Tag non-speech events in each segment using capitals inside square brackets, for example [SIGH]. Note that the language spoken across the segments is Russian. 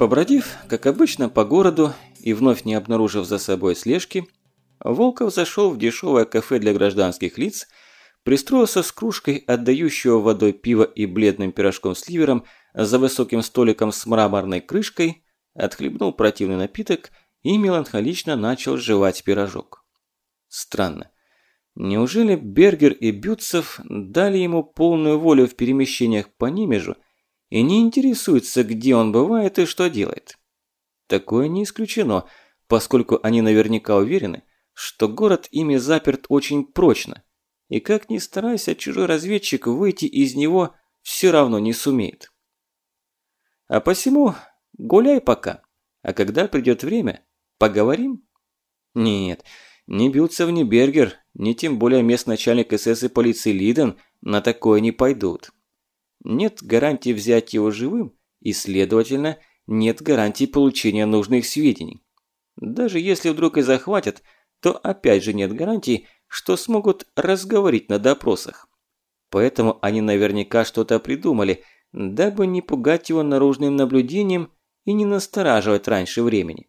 Побродив, как обычно, по городу и вновь не обнаружив за собой слежки, Волков зашел в дешевое кафе для гражданских лиц, пристроился с кружкой отдающего водой пива и бледным пирожком с ливером за высоким столиком с мраморной крышкой, отхлебнул противный напиток и меланхолично начал жевать пирожок. Странно. Неужели Бергер и Бютцев дали ему полную волю в перемещениях по Нимежу и не интересуются, где он бывает и что делает? Такое не исключено, поскольку они наверняка уверены, что город ими заперт очень прочно, и как ни старайся чужой разведчик выйти из него все равно не сумеет. А посему гуляй пока, а когда придет время, поговорим? Нет, ни Бютцев, ни Бергер, ни тем более местный начальник СС и полиции Лиден на такое не пойдут. Нет гарантии взять его живым, и, следовательно, нет гарантии получения нужных сведений. Даже если вдруг и захватят – то опять же нет гарантий, что смогут разговорить на допросах. Поэтому они наверняка что-то придумали, дабы не пугать его наружным наблюдением и не настораживать раньше времени.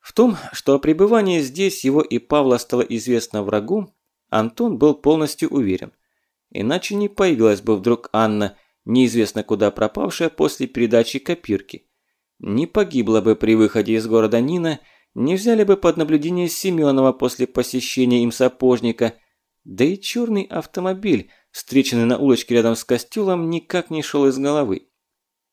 В том, что о пребывании здесь его и Павла стало известно врагу, Антон был полностью уверен. Иначе не появилась бы вдруг Анна, неизвестно куда пропавшая после передачи копирки. Не погибла бы при выходе из города Нина – не взяли бы под наблюдение Семенова после посещения им сапожника, да и черный автомобиль, встреченный на улочке рядом с костюлом, никак не шел из головы.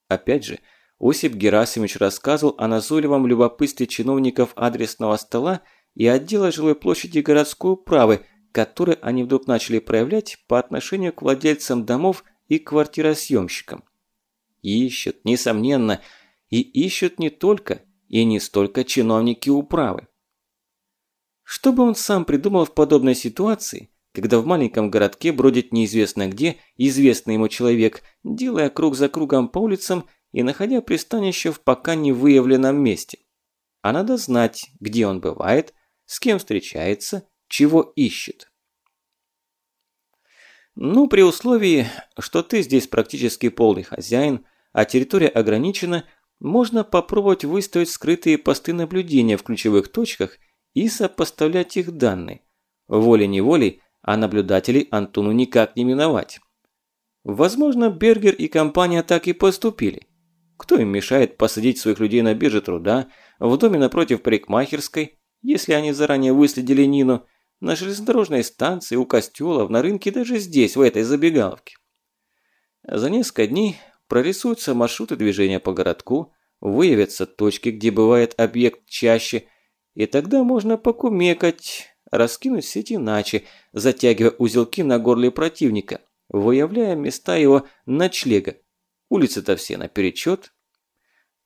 Опять же, Осип Герасимович рассказывал о назойливом любопытстве чиновников адресного стола и отдела жилой площади городской управы, которые они вдруг начали проявлять по отношению к владельцам домов и квартиросъемщикам. Ищут, несомненно, и ищут не только – и не столько чиновники управы. Что бы он сам придумал в подобной ситуации, когда в маленьком городке бродит неизвестно где известный ему человек, делая круг за кругом по улицам и находя пристанище в пока не выявленном месте? А надо знать, где он бывает, с кем встречается, чего ищет. Ну, при условии, что ты здесь практически полный хозяин, а территория ограничена, можно попробовать выставить скрытые посты наблюдения в ключевых точках и сопоставлять их данные. Волей-неволей, а наблюдателей Антону никак не миновать. Возможно, Бергер и компания так и поступили. Кто им мешает посадить своих людей на бирже труда, в доме напротив парикмахерской, если они заранее выследили Нину, на железнодорожной станции, у костелов, на рынке, даже здесь, в этой забегаловке. За несколько дней прорисуются маршруты движения по городку, выявятся точки, где бывает объект чаще, и тогда можно покумекать, раскинуть сеть иначе, затягивая узелки на горле противника, выявляя места его ночлега. Улицы-то все наперечет.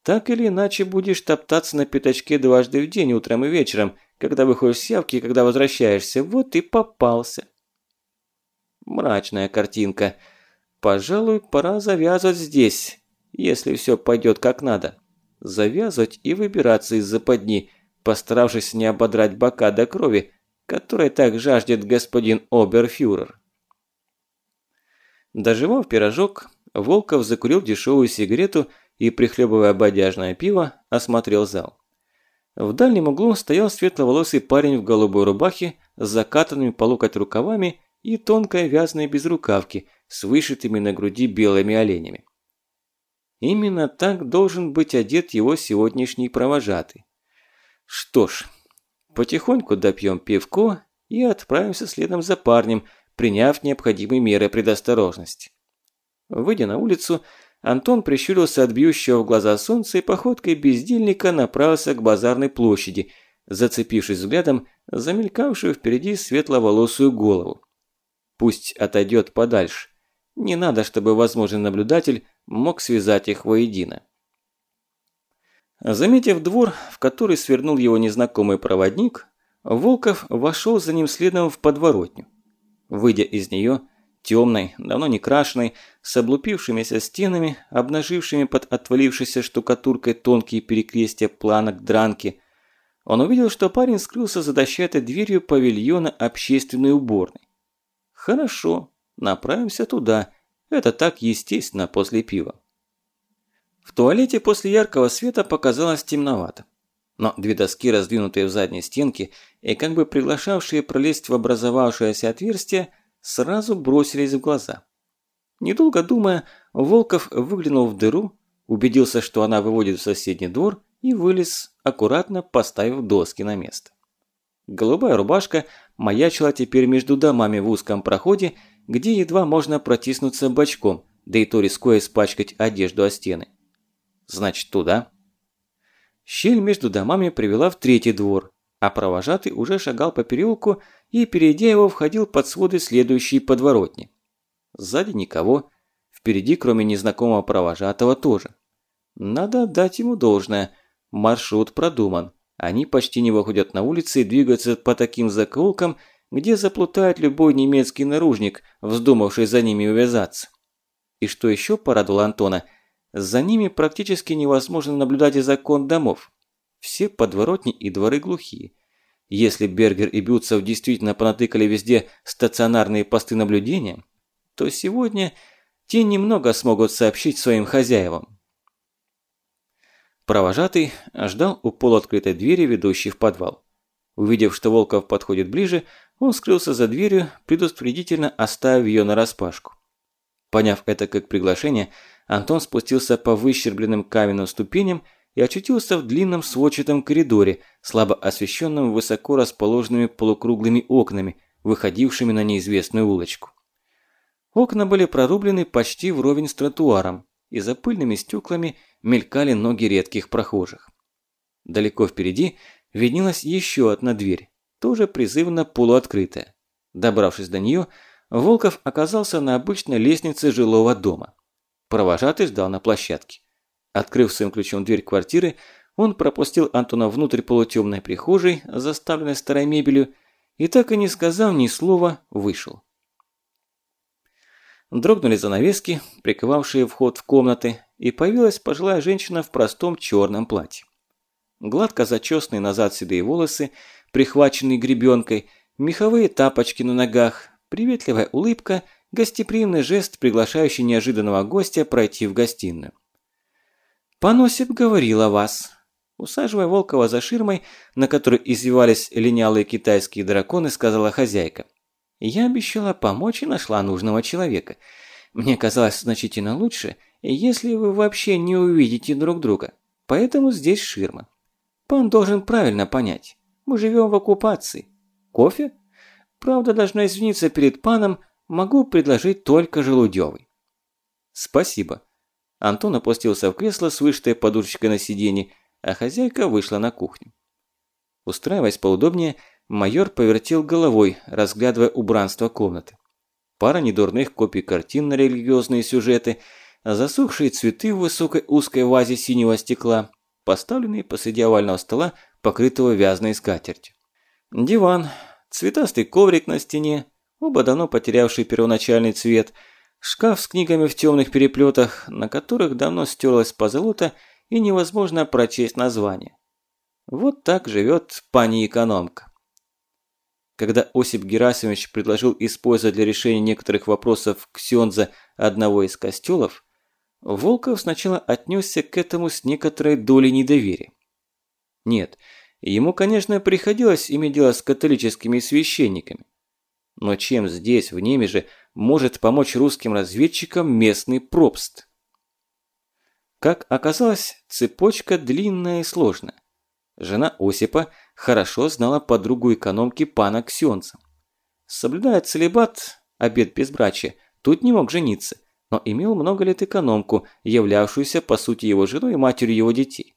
Так или иначе будешь топтаться на пятачке дважды в день, утром и вечером, когда выходишь с явки и когда возвращаешься. Вот и попался. Мрачная картинка – Пожалуй, пора завязывать здесь, если все пойдет как надо. Завязывать и выбираться из западни, постаравшись не ободрать бока до крови, которой так жаждет господин оберфюрер. Доживав пирожок, Волков закурил дешевую сигарету и, прихлебывая бодяжное пиво, осмотрел зал. В дальнем углу стоял светловолосый парень в голубой рубахе с закатанными по локоть рукавами и тонкой вязаной безрукавке – с вышитыми на груди белыми оленями. Именно так должен быть одет его сегодняшний провожатый. Что ж, потихоньку допьем пивко и отправимся следом за парнем, приняв необходимые меры предосторожности. Выйдя на улицу, Антон прищурился от бьющего в глаза солнца и походкой бездельника направился к базарной площади, зацепившись взглядом за мелькавшую впереди светловолосую голову. Пусть отойдет подальше, не надо, чтобы возможный наблюдатель мог связать их воедино. Заметив двор, в который свернул его незнакомый проводник, Волков вошел за ним следом в подворотню. Выйдя из нее, темной, давно не крашеной, с облупившимися стенами, обнажившими под отвалившейся штукатуркой тонкие перекрестия планок дранки, он увидел, что парень скрылся за дощатой дверью павильона общественной уборной. Хорошо, Направимся туда. Это так естественно после пива. В туалете после яркого света показалось темновато. Но две доски, раздвинутые в задней стенке и как бы приглашавшие пролезть в образовавшееся отверстие, сразу бросились в глаза. Недолго думая, Волков выглянул в дыру, убедился, что она выводит в соседний двор и вылез, аккуратно поставив доски на место. Голубая рубашка маячила теперь между домами в узком проходе, где едва можно протиснуться бочком, да и то рискуя испачкать одежду о стены. Значит, туда? Щель между домами привела в третий двор, а провожатый уже шагал по переулку и, перейдя его, входил под своды следующей подворотни. Сзади никого, впереди, кроме незнакомого провожатого, тоже. Надо отдать ему должное, маршрут продуман. Они почти не выходят на улицы и двигаются по таким закоулкам, где заплутает любой немецкий наружник, вздумавший за ними увязаться. И что еще порадовало Антона, за ними практически невозможно наблюдать из окон домов. Все подворотни и дворы глухие. Если Бергер и Бютцев действительно понатыкали везде стационарные посты наблюдения, то сегодня те немного смогут сообщить своим хозяевам. Провожатый ждал у полуоткрытой двери, ведущей в подвал. Увидев, что Волков подходит ближе, он скрылся за дверью, предусмотрительно оставив ее нараспашку. Поняв это как приглашение, Антон спустился по выщербленным каменным ступеням и очутился в длинном сводчатом коридоре, слабо освещенном высоко расположенными полукруглыми окнами, выходившими на неизвестную улочку. Окна были прорублены почти вровень с тротуаром, и за пыльными стеклами мелькали ноги редких прохожих. Далеко впереди виднелась еще одна дверь, тоже призывно полуоткрытая. Добравшись до нее, Волков оказался на обычной лестнице жилого дома. Провожатый ждал на площадке. Открыв своим ключом дверь квартиры, он пропустил Антона внутрь полутемной прихожей, заставленной старой мебелью, и так и не сказав ни слова, вышел. Дрогнули занавески, приковавшие вход в комнаты, и появилась пожилая женщина в простом черном платье. Гладко зачесанные назад седые волосы, прихваченные гребенкой, меховые тапочки на ногах, приветливая улыбка, гостеприимный жест, приглашающий неожиданного гостя пройти в гостиную. «Пан Осип говорил о вас», Усаживая Волкова за ширмой, на которой извивались линялые китайские драконы, сказала хозяйка. Я обещала помочь и нашла нужного человека. Мне казалось значительно лучше, если вы вообще не увидите друг друга. Поэтому здесь ширма. Пан должен правильно понять. Мы живем в оккупации. Кофе? Правда, должна извиниться перед паном, могу предложить только желудевый. Спасибо. Антон опустился в кресло с вышитой подушечкой на сиденье, а хозяйка вышла на кухню. Устраиваясь поудобнее, Майор повертел головой, разглядывая убранство комнаты. Пара недурных копий картин на религиозные сюжеты, засохшие цветы в высокой узкой вазе синего стекла, поставленные посреди овального стола, покрытого вязаной скатертью. Диван, цветастый коврик на стене, оба давно потерявшие первоначальный цвет, шкаф с книгами в темных переплетах, на которых давно стерлась позолота и невозможно прочесть название. Вот так живет пани-экономка. Когда Осип Герасимович предложил использовать для решения некоторых вопросов Ксенза одного из костелов, Волков сначала отнесся к этому с некоторой долей недоверия. Нет, ему, конечно, приходилось иметь дело с католическими священниками. Но чем здесь, в Немеже, может помочь русским разведчикам местный пропст? Как оказалось, цепочка длинная и сложная. Жена Осипа хорошо знала подругу экономки пана Ксенца. Соблюдая целебат, обед безбрачия, тут не мог жениться, но имел много лет экономку, являвшуюся по сути его женой и матерью его детей.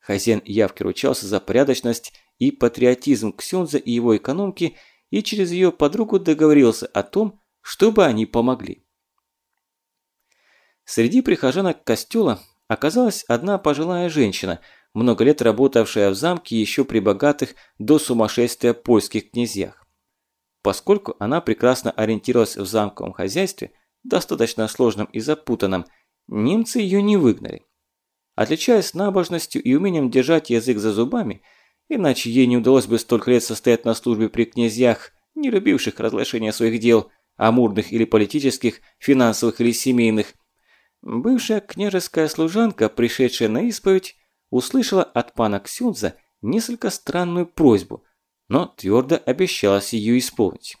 Хозяин явки ручался за порядочность и патриотизм Ксенза и его экономки и через ее подругу договорился о том, чтобы они помогли. Среди прихожанок костела оказалась одна пожилая женщина – много лет работавшая в замке еще при богатых до сумасшествия польских князьях. Поскольку она прекрасно ориентировалась в замковом хозяйстве, достаточно сложном и запутанном, немцы ее не выгнали. Отличаясь набожностью и умением держать язык за зубами, иначе ей не удалось бы столько лет состоять на службе при князьях, не любивших разглашения своих дел, амурных или политических, финансовых или семейных, Бывшая княжеская служанка, пришедшая на исповедь, услышала от пана Ксюнза несколько странную просьбу, но твердо обещалась ее исполнить.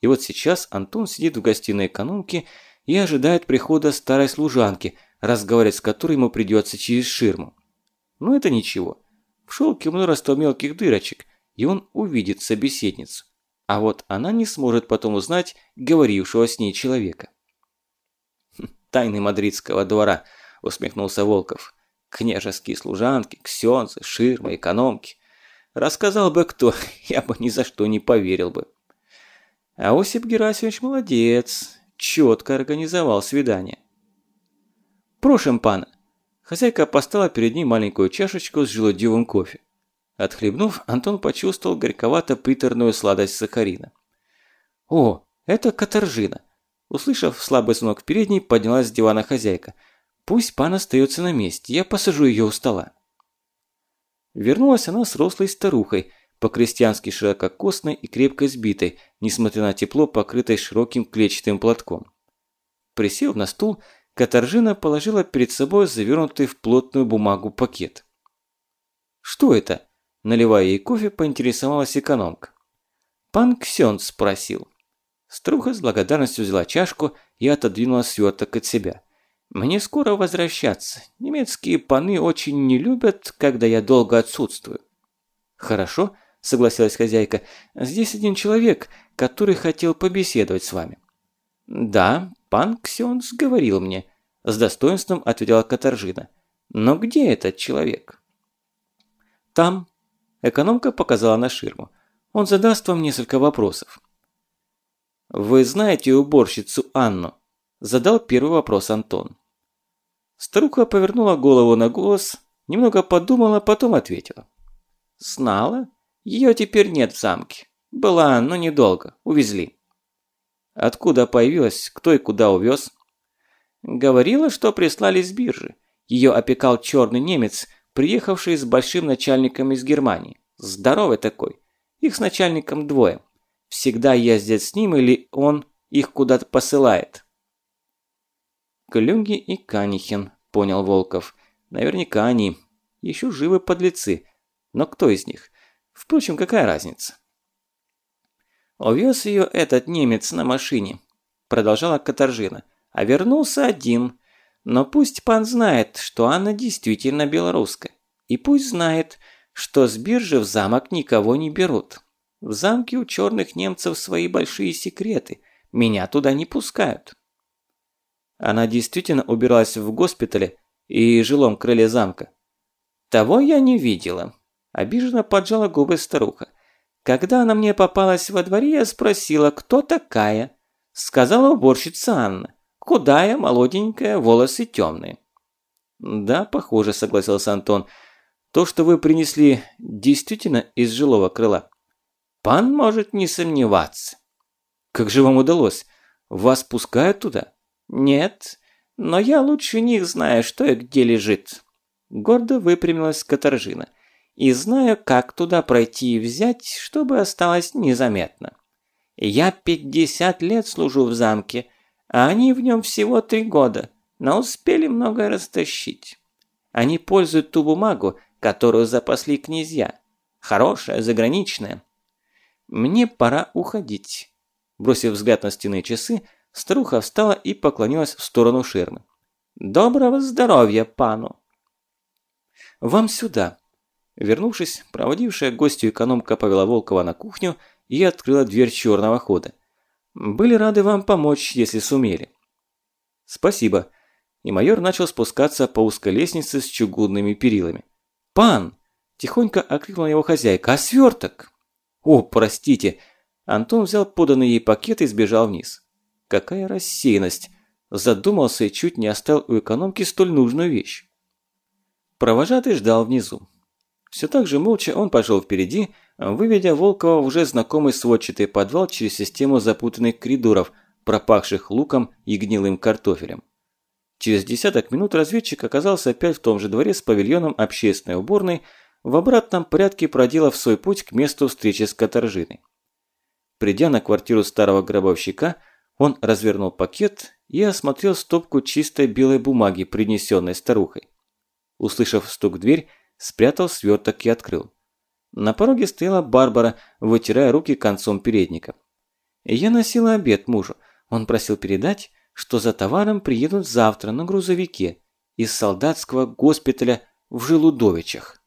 И вот сейчас Антон сидит в гостиной экономки и ожидает прихода старой служанки, разговаривать с которой ему придется через ширму. Но это ничего. В шелке множество мелких дырочек, и он увидит собеседницу. А вот она не сможет потом узнать говорившего с ней человека. «Хм, «Тайны мадридского двора», – усмехнулся Волков. «Княжеские служанки, ксенцы, ширмы, экономки. Рассказал бы кто, [LAUGHS] я бы ни за что не поверил бы». А Осип Герасимович молодец, четко организовал свидание. Прошим пана. Хозяйка поставила перед ним маленькую чашечку с желудевым кофе. Отхлебнув, Антон почувствовал горьковато-приторную сладость сахарина. «О, это каторжина!» Услышав слабый звонок передней, поднялась с дивана хозяйка. «Пусть пан остается на месте, я посажу ее у стола». Вернулась она с рослой старухой, по-крестьянски ширококосной и крепко сбитой, несмотря на тепло, покрытой широким клетчатым платком. Присев на стул, Катаржина положила перед собой завернутый в плотную бумагу пакет. «Что это?» – наливая ей кофе, поинтересовалась экономка. «Пан Ксёнц спросил». Струха с благодарностью взяла чашку и отодвинула сверток от себя. «Мне скоро возвращаться. Немецкие паны очень не любят, когда я долго отсутствую». «Хорошо», – согласилась хозяйка. «Здесь один человек, который хотел побеседовать с вами». «Да, пан Ксенс говорил мне», – с достоинством ответила Катаржина. «Но где этот человек?» «Там», – экономка показала на ширму. «Он задаст вам несколько вопросов». «Вы знаете уборщицу Анну?» – задал первый вопрос Антон. Старуха повернула голову на голос, немного подумала, потом ответила. «Знала?» Ее теперь нет в замке. Была, но недолго. Увезли. Откуда появилась, кто и куда увез? Говорила, что прислали с биржи. Ее опекал черный немец, приехавший с большим начальником из Германии. Здоровый такой. Их с начальником двое. Всегда ездят с ним или он их куда-то посылает. Клюнги и Канихин, понял Волков. Наверняка они. Еще живы подлецы. Но кто из них? Впрочем, какая разница? «Увез ее этот немец на машине», – продолжала Катаржина, – «а вернулся один. Но пусть пан знает, что Анна действительно белорусская. И пусть знает, что с биржи в замок никого не берут. В замке у черных немцев свои большие секреты. Меня туда не пускают». Она действительно убиралась в госпитале и жилом крыле замка. «Того я не видела», Обиженно поджала губы старуха. Когда она мне попалась во дворе, я спросила, кто такая. Сказала уборщица Анна. Худая, молоденькая, волосы темные. Да, похоже, согласился Антон. То, что вы принесли, действительно из жилого крыла. Пан может не сомневаться. Как же вам удалось? Вас пускают туда? Нет, но я лучше них знаю, что и где лежит. Гордо выпрямилась Катаржина и знаю, как туда пройти и взять, чтобы осталось незаметно. Я 50 лет служу в замке, а они в нем всего три года, но успели многое растащить. Они пользуют ту бумагу, которую запасли князья. Хорошая, заграничная. Мне пора уходить. Бросив взгляд на стены часы, старуха встала и поклонилась в сторону ширмы. «Доброго здоровья, пану!» «Вам сюда!» Вернувшись, проводившая гостью экономка повела Волкова на кухню и открыла дверь черного хода. «Были рады вам помочь, если сумели». «Спасибо». И майор начал спускаться по узкой лестнице с чугунными перилами. «Пан!» – тихонько окликнула его хозяйка. «А сверток?» «О, простите!» Антон взял поданный ей пакет и сбежал вниз. Какая рассеянность! Задумался и чуть не оставил у экономки столь нужную вещь. Провожатый ждал внизу. Все так же молча он пошел впереди, выведя Волкова в уже знакомый сводчатый подвал через систему запутанных коридоров, пропахших луком и гнилым картофелем. Через десяток минут разведчик оказался опять в том же дворе с павильоном общественной уборной, в обратном порядке проделав свой путь к месту встречи с Каторжиной. Придя на квартиру старого гробовщика, он развернул пакет и осмотрел стопку чистой белой бумаги, принесенной старухой. Услышав стук в дверь, спрятал сверток и открыл. На пороге стояла Барбара, вытирая руки концом передника. Я носила обед мужу. Он просил передать, что за товаром приедут завтра на грузовике из солдатского госпиталя в Желудовичах.